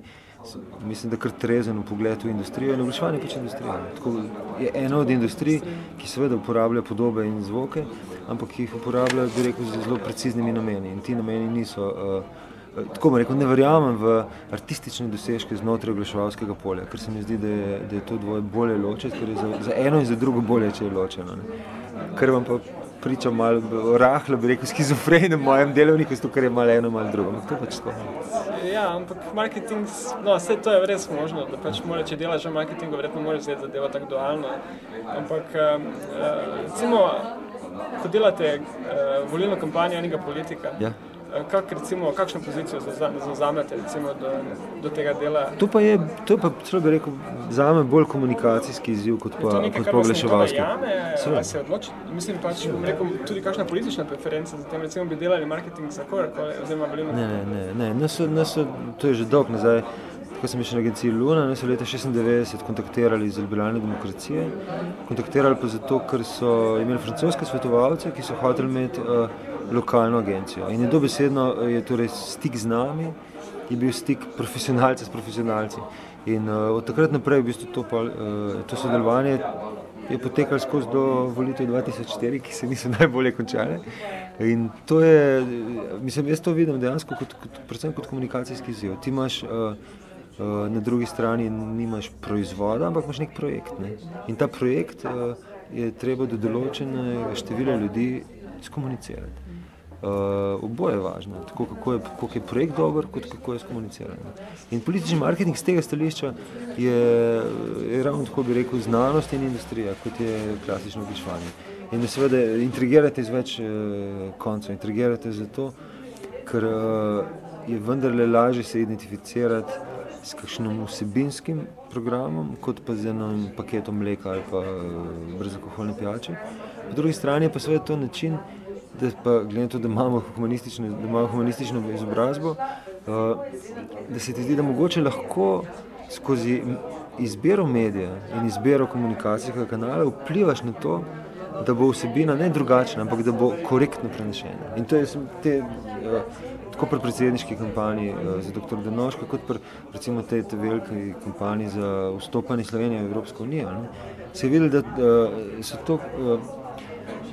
mislim, da kar trezen pogled v industrijo in oglaševanje pač industrija. Tako je ena od industrij, ki seveda uporablja podobe in zvoke, ampak jih uporablja, bi rekel, z zelo preciznimi nameni. In ti nameni niso uh, tako bom rekel, ne verjamem v artistične dosežke znotraj oglaševalskega polja, ker se mi zdi, da je, da je to dvoje bolje ločiti, ker je za, za eno in za drugo bolje, če je ločeno. Ne. Ker vam pa priča malo rahlo, bi rekel, skizofreni v mojem delovniku, zato ker je malo eno, malo drugo. Ampak to je pač tako. Ja, ampak marketing, no, vse to je res možno, da pač mora, če delaš v marketingu, verjetno moraš zdaj zadevo tako dualno. Ampak, um, recimo, ko delate uh, volilno kampanjo enega politika, Ja. Uh, kak, recimo, kakšno pozicijo zauza- zauzamete recimo, do, do tega dela? To pa je, to je pa, celo bi rekel, za me bolj komunikacijski izziv kot to pa, nekaj, kot kar pa vas nekdo oglaševalski. najame, Seveda. ali se odloči? Mislim pač, bom rekel, tudi kakšna politična preferenca za tem, recimo bi delali marketing za kogarkoli, oziroma volilno Ne, ne, ne, ne. Nas so, nas so, to je že dolgo nazaj. Ko sem še na agenciji Luna, nas so leta 96 kontaktirali iz liberalne demokracije. Kontaktirali pa zato, ker so imeli francoske svetovalce, ki so hoteli imeti uh, lokalno agencijo. In je dobesedno eh, je torej stik z nami, je bil stik profesionalca s profesionalci. In uh, od takrat naprej v bistvu to, pa, uh, to sodelovanje je potekalo skozi do volitev 2004, ki se niso najbolje končale. In to je, mislim, jaz to vidim dejansko kot, kot, predvsem kot komunikacijski izziv. Ti imaš uh, uh, na drugi strani nimaš proizvoda, ampak imaš nek projekt. Ne? In ta projekt uh, je treba do določenega števila ljudi skomunicirati. Uh, oboje je važno, tako kako je, kako je projekt dober, kot kako je skomuniciran. In politični marketing z tega stališča je, je ravno tako bi rekel znanost in industrija, kot je klasično oglaševanje. In da seveda intrigirate iz več uh, koncev, intrigirate zato, ker uh, je vendarle lažje se identificirati s kakšnim vsebinskim programom, kot pa z enim paketom mleka ali pa uh, brezalkoholne pijače. Po drugi strani pa seveda to način, da pa glede na to, da imamo humanistično, da imamo humanistično izobrazbo, uh, da se ti zdi, da mogoče lahko skozi izbiro medija in izbiro komunikacijskega kanala vplivaš na to, da bo vsebina ne drugačna, ampak da bo korektno prenešena. In to je te, uh, tako pri predsedniški kampanji uh, za dr. Denoška, kot pri recimo tej tej veliki kampanji za vstopanje Slovenije v Evropsko unijo. Ne, se je videlo, da uh, so to uh,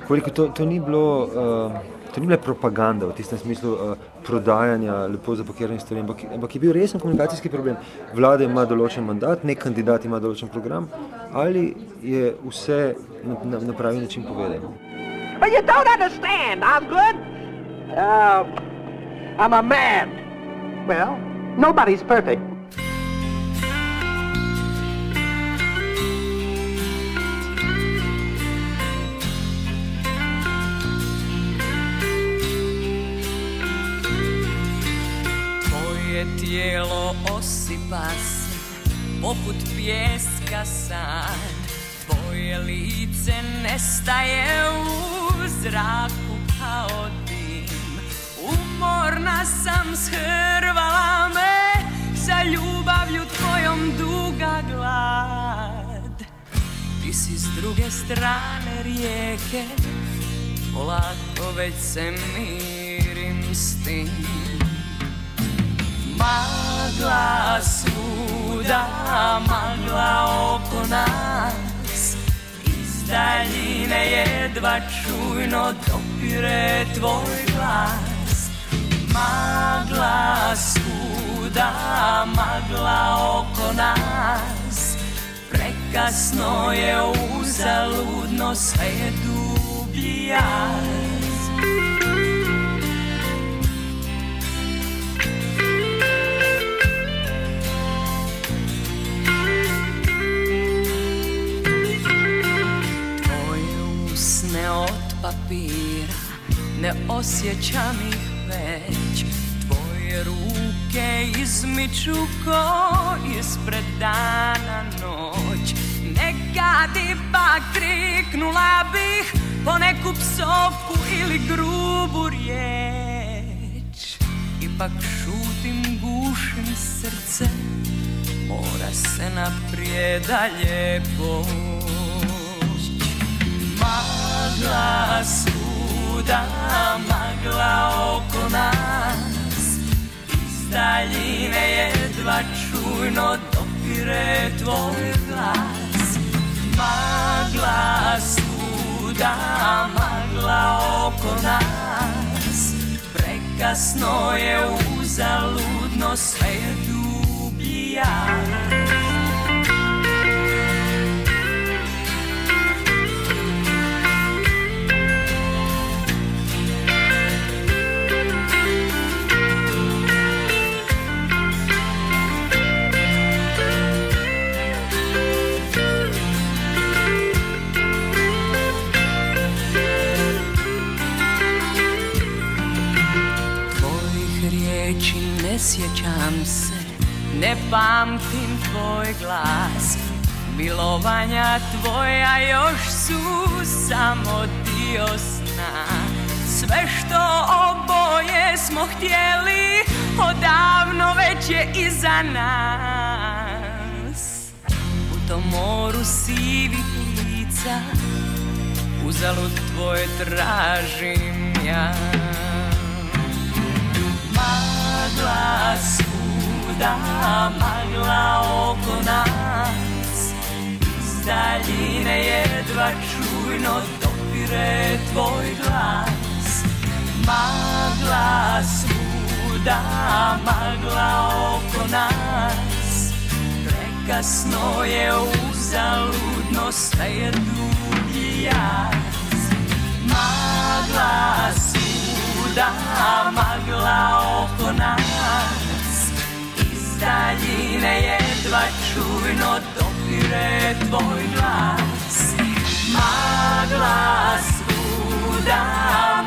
Ko rekel, to, to, ni bilo, uh, to ni bila propaganda v tistem smislu uh, prodajanja lepo zapakiranih stvari, ampak, ampak je bil resen komunikacijski problem. Vlada ima določen mandat, nek kandidat ima določen program, ali je vse na, na, na pravi način povedano. But you don't understand. I'm good. Uh, I'm a man. Well, nobody's perfect. Tijelo osipa se poput pjeska sad. Tvoje lice nestaje u zraku kao dim. Umorna sam shrvala me za ljubavlju tvojom duga glad. Ti si s druge strane rijeke Polako već se mirim s tim Magla svuda, magla oko nas. Iz daljine jedva čujno dopire tvoj glas. Magla svuda, magla oko nas. Prekasno je uzaludno, sve dublji jaz papira Ne osjećam ih već. Tvoje ruke izmiču ko ispred dana noć. Neka ti pak kriknula bih Po neku psovku ili grubu riječ. Ipak šutim, gušim srce. Mora se naprijed dalje Magla svuda, magla oko nas. Iz daljine jedva čujno dopire tvoj glas. Magla svuda, magla oko nas. Prekasno je uz uzaludno sve je dublja sjećam se Ne pamtim tvoj glas. Milovanja tvoja još su samo dio sna. Sve što oboje smo htjeli Odavno već je iza nas. U tom moru sivih lica Uzalud tvoje tražim ja. Magla svuda, magla oko nas. Iz daljine jedva čujno dopire tvoj glas. Magla svuda, magla oko nas. Prekasno je uzaludno, sve je dugi jaz. Magla svuda, magla oko nas Iz daljine jedva čujno dopire tvoj glas. Magla svuda,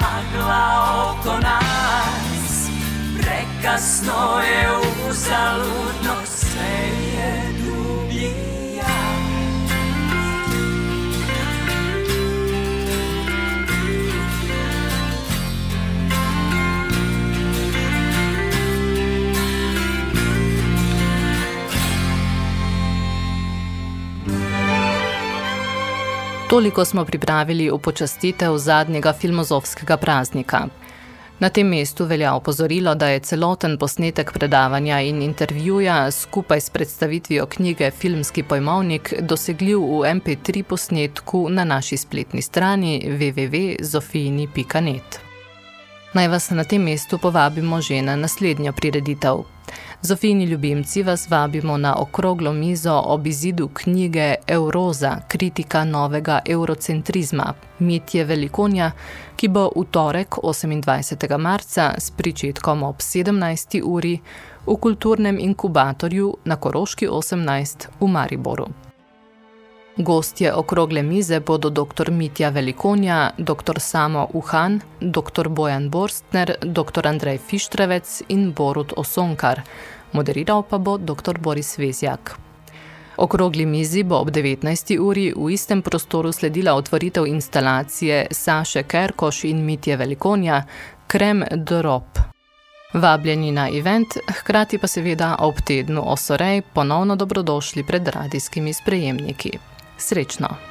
magla oko nas. Prekasno je uzaludno, sve je dublji Toliko smo pripravili v počastitev zadnjega filmozovskega praznika. Na tem mestu velja opozorilo, da je celoten posnetek predavanja in intervjuja skupaj s predstavitvijo knjige Filmski pojmovnik dosegljiv v MP3 posnetku na naši spletni strani www.zofijini.net. Naj vas na tem mestu povabimo že na naslednjo prireditev. Zofijni ljubimci vas vabimo na okroglo mizo ob izidu knjige Euroza, kritika novega eurocentrizma, Mitje Velikonja, ki bo v torek 28. marca s pričetkom ob 17. uri v kulturnem inkubatorju na Koroški 18 v Mariboru. Gostje okrogle mize bodo dr. Mitja Velikonja, dr. Samo Uhan, dr. Bojan Borstner, dr. Andrej Fištrevec in Borut Osonkar. Moderiral pa bo dr. Boris Vezjak. Okrogli mizi bo ob 19. uri v istem prostoru sledila otvoritev instalacije Saše Kerkoš in Mitje Velikonja Krem Drop. Vabljeni na event, hkrati pa seveda ob tednu Osorej ponovno dobrodošli pred radijskimi sprejemniki. Srečno!